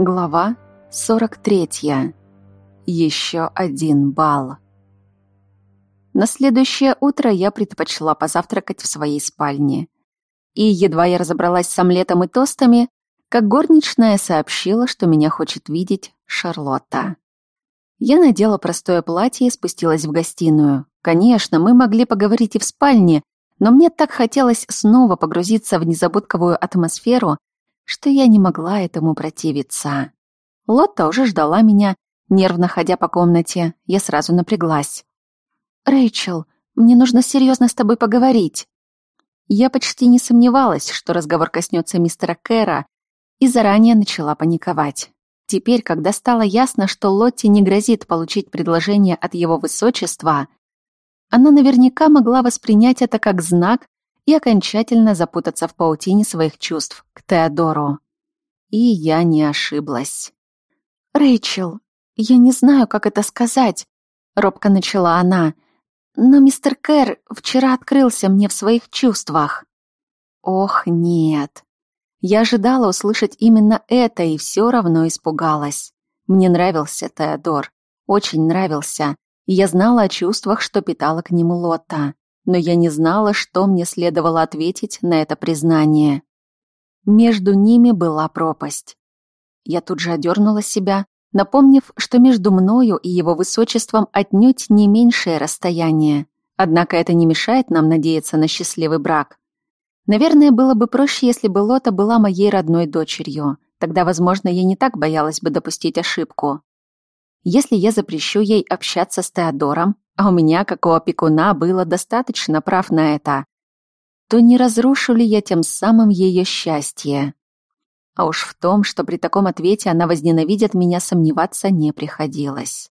Глава 43. Еще один бал. На следующее утро я предпочла позавтракать в своей спальне. И едва я разобралась с омлетом и тостами, как горничная сообщила, что меня хочет видеть Шарлотта. Я надела простое платье и спустилась в гостиную. Конечно, мы могли поговорить и в спальне, но мне так хотелось снова погрузиться в незабудковую атмосферу, что я не могла этому противиться. Лотта уже ждала меня, нервно ходя по комнате. Я сразу напряглась. «Рэйчел, мне нужно серьезно с тобой поговорить». Я почти не сомневалась, что разговор коснется мистера Кэра, и заранее начала паниковать. Теперь, когда стало ясно, что Лотте не грозит получить предложение от его высочества, она наверняка могла воспринять это как знак и окончательно запутаться в паутине своих чувств к Теодору. И я не ошиблась. «Рэйчел, я не знаю, как это сказать», — робко начала она, «но мистер Кэр вчера открылся мне в своих чувствах». «Ох, нет». Я ожидала услышать именно это и все равно испугалась. Мне нравился Теодор, очень нравился, и я знала о чувствах, что питала к нему Лотта но я не знала, что мне следовало ответить на это признание. Между ними была пропасть. Я тут же одернула себя, напомнив, что между мною и его высочеством отнюдь не меньшее расстояние. Однако это не мешает нам надеяться на счастливый брак. Наверное, было бы проще, если бы Лота была моей родной дочерью. Тогда, возможно, я не так боялась бы допустить ошибку. Если я запрещу ей общаться с Теодором, а у меня, как у опекуна, было достаточно прав на это, то не разрушу ли я тем самым ее счастье? А уж в том, что при таком ответе она возненавидит меня, сомневаться не приходилось.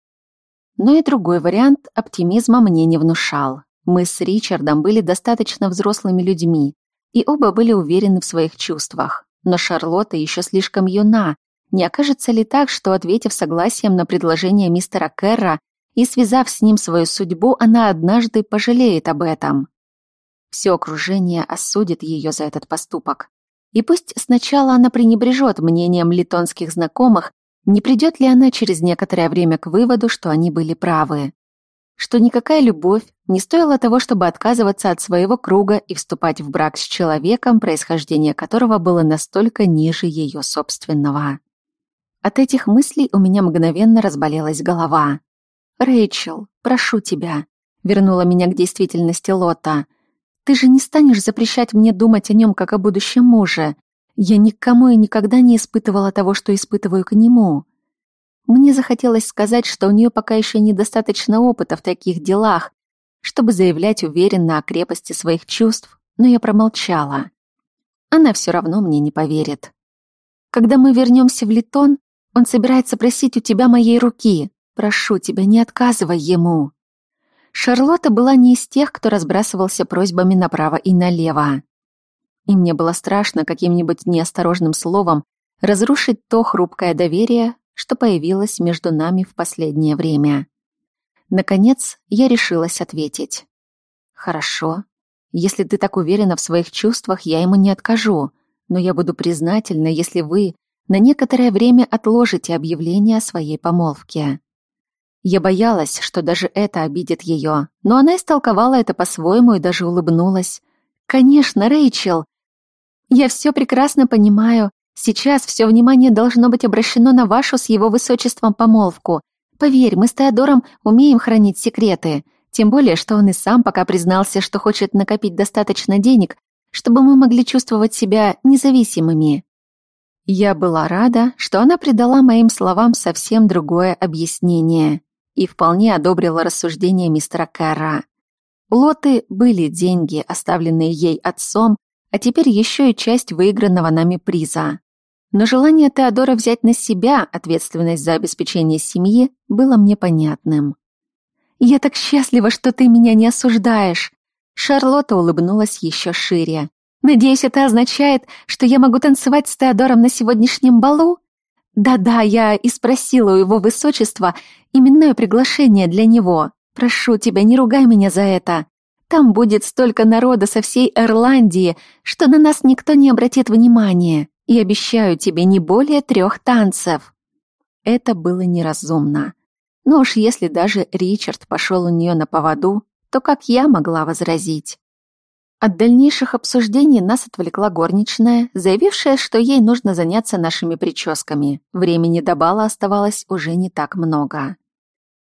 Но и другой вариант оптимизма мне не внушал. Мы с Ричардом были достаточно взрослыми людьми, и оба были уверены в своих чувствах. Но Шарлотта еще слишком юна. Не окажется ли так, что, ответив согласием на предложение мистера Керра, и, связав с ним свою судьбу, она однажды пожалеет об этом. Все окружение осудит ее за этот поступок. И пусть сначала она пренебрежет мнением литонских знакомых, не придет ли она через некоторое время к выводу, что они были правы. Что никакая любовь не стоила того, чтобы отказываться от своего круга и вступать в брак с человеком, происхождение которого было настолько ниже ее собственного. От этих мыслей у меня мгновенно разболелась голова. «Рэйчел, прошу тебя», — вернула меня к действительности Лота. «Ты же не станешь запрещать мне думать о нем, как о будущем муже. Я никому и никогда не испытывала того, что испытываю к нему». Мне захотелось сказать, что у нее пока еще недостаточно опыта в таких делах, чтобы заявлять уверенно о крепости своих чувств, но я промолчала. Она все равно мне не поверит. Когда мы вернемся в Литон, он собирается просить у тебя моей руки. Прошу тебя, не отказывай ему». Шарлотта была не из тех, кто разбрасывался просьбами направо и налево. И мне было страшно каким-нибудь неосторожным словом разрушить то хрупкое доверие, что появилось между нами в последнее время. Наконец, я решилась ответить. «Хорошо. Если ты так уверена в своих чувствах, я ему не откажу, но я буду признательна, если вы на некоторое время отложите объявление о своей помолвке». Я боялась, что даже это обидит ее, но она истолковала это по-своему и даже улыбнулась. «Конечно, Рэйчел! Я все прекрасно понимаю. Сейчас все внимание должно быть обращено на вашу с его высочеством помолвку. Поверь, мы с Теодором умеем хранить секреты. Тем более, что он и сам пока признался, что хочет накопить достаточно денег, чтобы мы могли чувствовать себя независимыми». Я была рада, что она придала моим словам совсем другое объяснение и вполне одобрила рассуждения мистера Кэра. У Лоты были деньги, оставленные ей отцом, а теперь еще и часть выигранного нами приза. Но желание Теодора взять на себя ответственность за обеспечение семьи было мне понятным. «Я так счастлива, что ты меня не осуждаешь!» Шарлотта улыбнулась еще шире. «Надеюсь, это означает, что я могу танцевать с Теодором на сегодняшнем балу?» «Да-да, я и спросила у его высочества именное приглашение для него. Прошу тебя, не ругай меня за это. Там будет столько народа со всей Ирландии, что на нас никто не обратит внимания. и обещаю тебе не более трех танцев». Это было неразумно. Но уж если даже Ричард пошел у нее на поводу, то как я могла возразить? От дальнейших обсуждений нас отвлекла горничная, заявившая, что ей нужно заняться нашими прическами. Времени до бала оставалось уже не так много.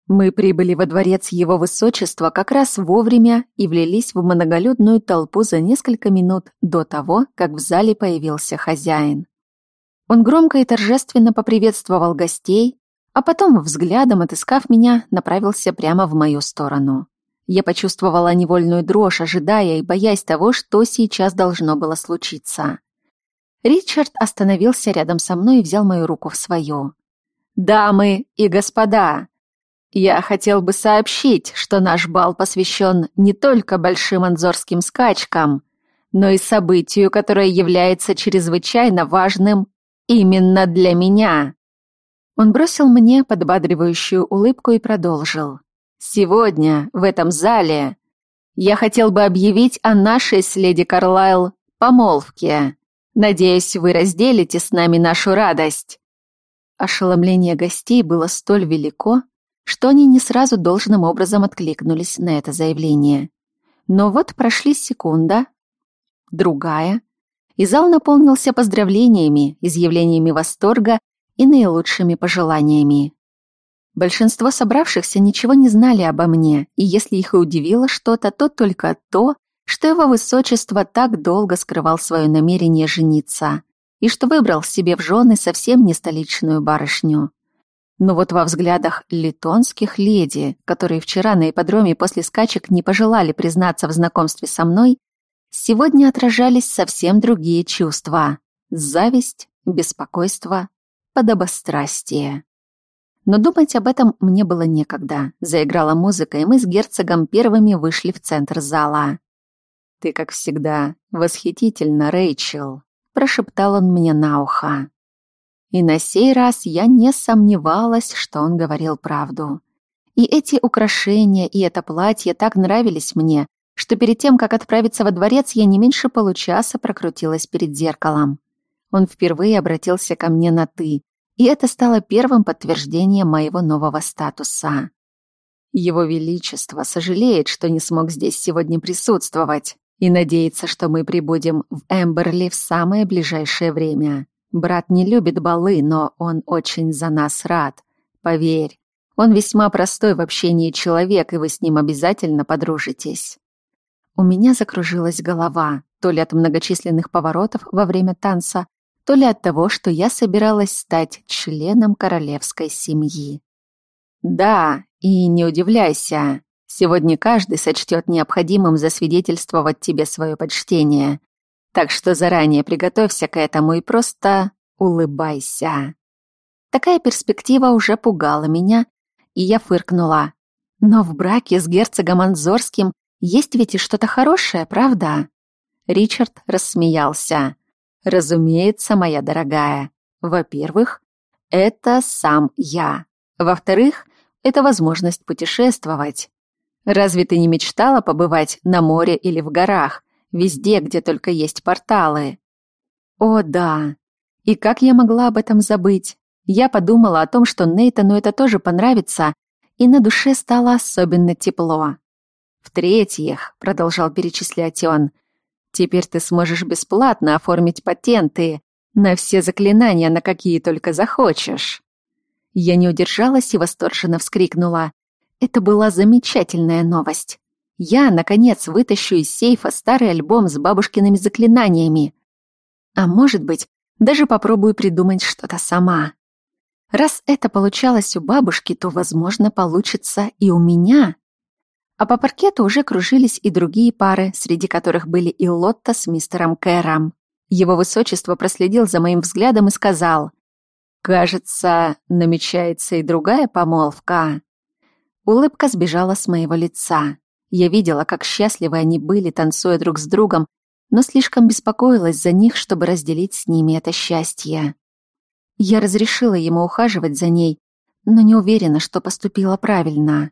Мы прибыли во дворец его высочества как раз вовремя и влились в многолюдную толпу за несколько минут до того, как в зале появился хозяин. Он громко и торжественно поприветствовал гостей, а потом, взглядом отыскав меня, направился прямо в мою сторону. Я почувствовала невольную дрожь, ожидая и боясь того, что сейчас должно было случиться. Ричард остановился рядом со мной и взял мою руку в свою. «Дамы и господа, я хотел бы сообщить, что наш бал посвящен не только большим анзорским скачкам, но и событию, которое является чрезвычайно важным именно для меня». Он бросил мне подбадривающую улыбку и продолжил. Сегодня, в этом зале, я хотел бы объявить о нашей с леди Карлайл помолвке. Надеюсь, вы разделите с нами нашу радость». Ошеломление гостей было столь велико, что они не сразу должным образом откликнулись на это заявление. Но вот прошли секунда, другая, и зал наполнился поздравлениями, изъявлениями восторга и наилучшими пожеланиями. Большинство собравшихся ничего не знали обо мне, и если их и удивило что-то, то только то, что его высочество так долго скрывал свое намерение жениться, и что выбрал себе в жены совсем не столичную барышню. Но вот во взглядах литонских леди, которые вчера на ипподроме после скачек не пожелали признаться в знакомстве со мной, сегодня отражались совсем другие чувства – зависть, беспокойство, подобострастие. Но думать об этом мне было некогда. Заиграла музыка, и мы с герцогом первыми вышли в центр зала. «Ты, как всегда, восхитительно, Рэйчел», — прошептал он мне на ухо. И на сей раз я не сомневалась, что он говорил правду. И эти украшения, и это платье так нравились мне, что перед тем, как отправиться во дворец, я не меньше получаса прокрутилась перед зеркалом. Он впервые обратился ко мне на «ты», и это стало первым подтверждением моего нового статуса. Его Величество сожалеет, что не смог здесь сегодня присутствовать, и надеется, что мы прибудем в Эмберли в самое ближайшее время. Брат не любит балы, но он очень за нас рад. Поверь, он весьма простой в общении человек, и вы с ним обязательно подружитесь. У меня закружилась голова, то ли от многочисленных поворотов во время танца, то ли от того, что я собиралась стать членом королевской семьи. Да, и не удивляйся, сегодня каждый сочтет необходимым засвидетельствовать тебе свое почтение. Так что заранее приготовься к этому и просто улыбайся. Такая перспектива уже пугала меня, и я фыркнула. Но в браке с герцогом Анзорским есть ведь и что-то хорошее, правда? Ричард рассмеялся. Разумеется, моя дорогая. Во-первых, это сам я. Во-вторых, это возможность путешествовать. Разве ты не мечтала побывать на море или в горах, везде, где только есть порталы? О, да. И как я могла об этом забыть? Я подумала о том, что Нейтану это тоже понравится, и на душе стало особенно тепло. В-третьих, продолжал перечислять он, — Теперь ты сможешь бесплатно оформить патенты на все заклинания, на какие только захочешь». Я не удержалась и восторженно вскрикнула. Это была замечательная новость. Я, наконец, вытащу из сейфа старый альбом с бабушкиными заклинаниями. А может быть, даже попробую придумать что-то сама. Раз это получалось у бабушки, то, возможно, получится и у меня. А по паркету уже кружились и другие пары, среди которых были и Лотта с мистером Кэром. Его высочество проследил за моим взглядом и сказал, «Кажется, намечается и другая помолвка». Улыбка сбежала с моего лица. Я видела, как счастливы они были, танцуя друг с другом, но слишком беспокоилась за них, чтобы разделить с ними это счастье. Я разрешила ему ухаживать за ней, но не уверена, что поступила правильно.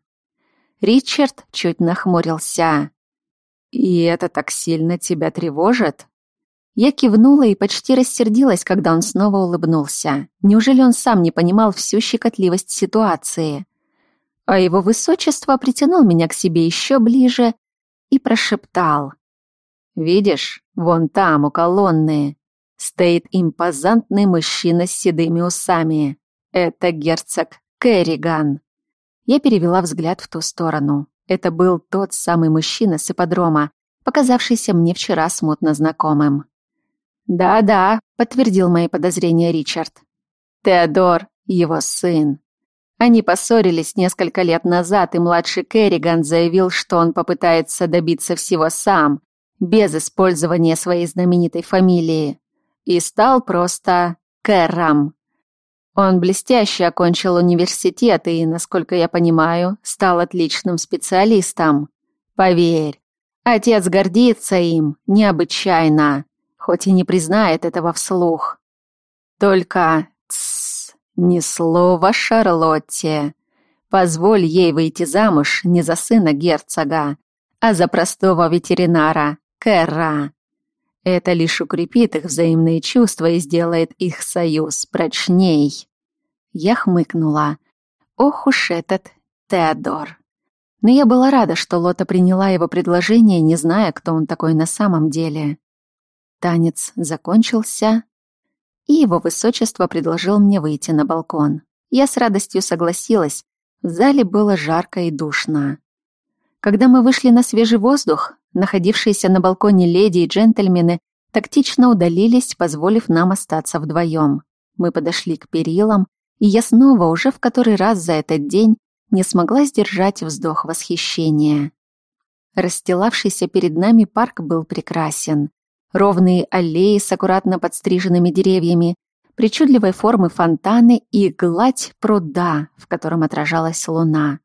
Ричард чуть нахмурился. «И это так сильно тебя тревожит?» Я кивнула и почти рассердилась, когда он снова улыбнулся. Неужели он сам не понимал всю щекотливость ситуации? А его высочество притянул меня к себе еще ближе и прошептал. «Видишь, вон там, у колонны, стоит импозантный мужчина с седыми усами. Это герцог Керриган». Я перевела взгляд в ту сторону. Это был тот самый мужчина с ипподрома, показавшийся мне вчера смутно знакомым. «Да-да», — подтвердил мои подозрения Ричард. «Теодор — его сын. Они поссорились несколько лет назад, и младший Керриган заявил, что он попытается добиться всего сам, без использования своей знаменитой фамилии, и стал просто Кэром. Он блестяще окончил университет и, насколько я понимаю, стал отличным специалистом. Поверь, отец гордится им необычайно хоть и не признает этого вслух. Только тссс, ни слова Шарлотте. Позволь ей выйти замуж не за сына герцога, а за простого ветеринара, Кэра. Это лишь укрепит их взаимные чувства и сделает их союз прочней. Я хмыкнула. Ох уж этот Теодор. Но я была рада, что Лота приняла его предложение, не зная, кто он такой на самом деле. Танец закончился, и его высочество предложил мне выйти на балкон. Я с радостью согласилась. В зале было жарко и душно. Когда мы вышли на свежий воздух, находившиеся на балконе леди и джентльмены тактично удалились, позволив нам остаться вдвоем. Мы подошли к перилам, и я снова, уже в который раз за этот день, не смогла сдержать вздох восхищения. Расстилавшийся перед нами парк был прекрасен ровные аллеи с аккуратно подстриженными деревьями, причудливой формы фонтаны и гладь пруда, в котором отражалась луна.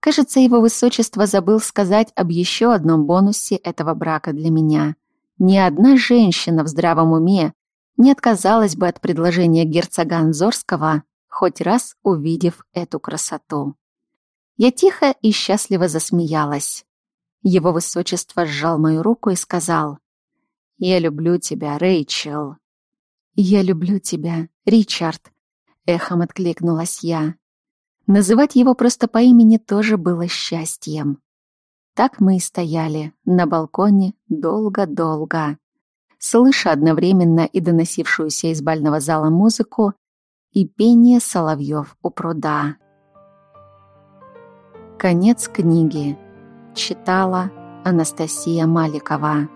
Кажется, его высочество забыл сказать об еще одном бонусе этого брака для меня. Ни одна женщина в здравом уме не отказалась бы от предложения герцога Анзорского, хоть раз увидев эту красоту. Я тихо и счастливо засмеялась. Его высочество сжал мою руку и сказал, «Я люблю тебя, Рэйчел». «Я люблю тебя, Ричард», — эхом откликнулась я. Называть его просто по имени тоже было счастьем. Так мы и стояли на балконе долго-долго, слыша одновременно и доносившуюся из бального зала музыку, и пение соловьев у пруда. Конец книги. Читала Анастасия Маликова.